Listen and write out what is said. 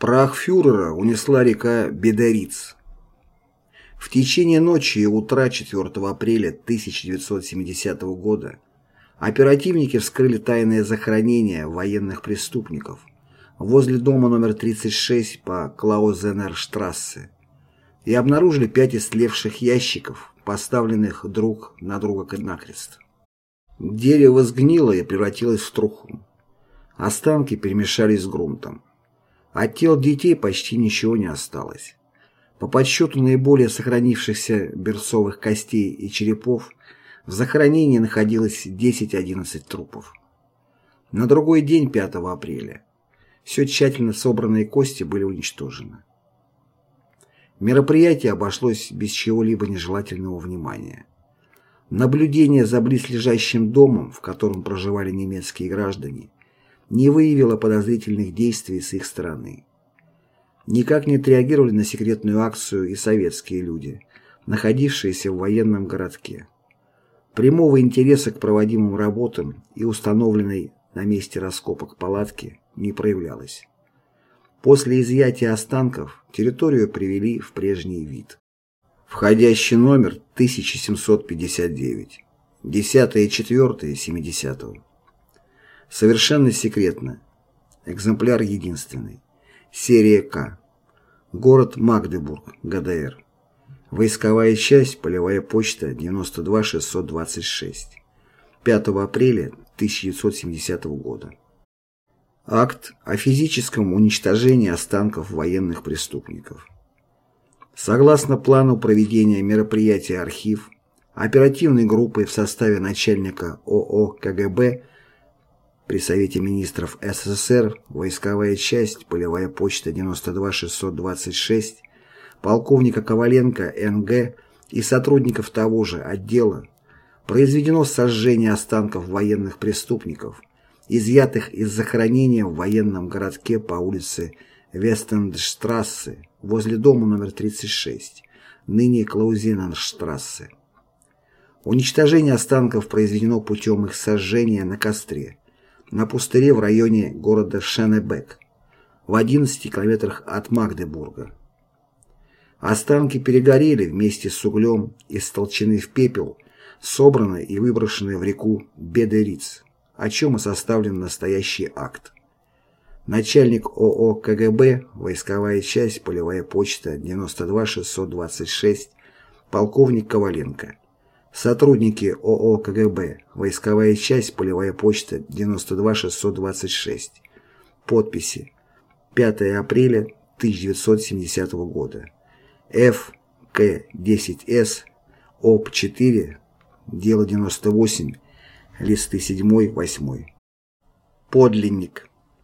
Прах фюрера унесла река Бедериц. В течение ночи и утра 4 апреля 1970 года оперативники вскрыли тайное захоронение военных преступников возле дома номер 36 по Клаузенерштрассе и обнаружили пять истлевших ящиков, поставленных друг на друга накрест. Дерево сгнило и превратилось в труху. Останки перемешались с грунтом. От тел детей почти ничего не осталось. По подсчету наиболее сохранившихся берцовых костей и черепов в захоронении находилось 10-11 трупов. На другой день, 5 апреля, все тщательно собранные кости были уничтожены. Мероприятие обошлось без чего-либо нежелательного внимания. Наблюдение за близлежащим домом, в котором проживали немецкие граждане, не выявила подозрительных действий с их стороны. Никак не отреагировали на секретную акцию и советские люди, находившиеся в военном городке. Прямого интереса к проводимым работам и установленной на месте раскопок палатки не проявлялось. После изъятия останков территорию привели в прежний вид. Входящий номер 1759. 10 4 70 -го. Совершенно секретно. Экземпляр единственный. Серия К. Город Магдебург, ГДР. Войсковая часть, полевая почта 92626. 5 апреля 1970 года. Акт о физическом уничтожении останков военных преступников. Согласно плану проведения мероприятия «Архив», оперативной группой в составе начальника ОО КГБ при Совете министров СССР войсковая часть, полевая почта 92626, полковника Коваленко НГ и сотрудников того же отдела произведено сожжение останков военных преступников, изъятых из захоронения в военном городке по улице Вестендштрассе возле дома номер 36, ныне Клаузененштрассе. Уничтожение останков произведено путем их сожжения на костре, на пустыре в районе города Шенебек, в 11 километрах от Магдебурга. Останки перегорели вместе с углем и столчены в пепел, собраны и выброшены в реку Бедериц, о чем и составлен настоящий акт. Начальник ООО КГБ, войсковая часть, полевая почта, 92626, полковник Коваленко. Сотрудники ООО КГБ, войсковая часть, полевая почта, 92626. Подписи. 5 апреля 1970 года. Ф. К. 10С. ОП 4. Дело 98. Листы 7-8. Подлинник.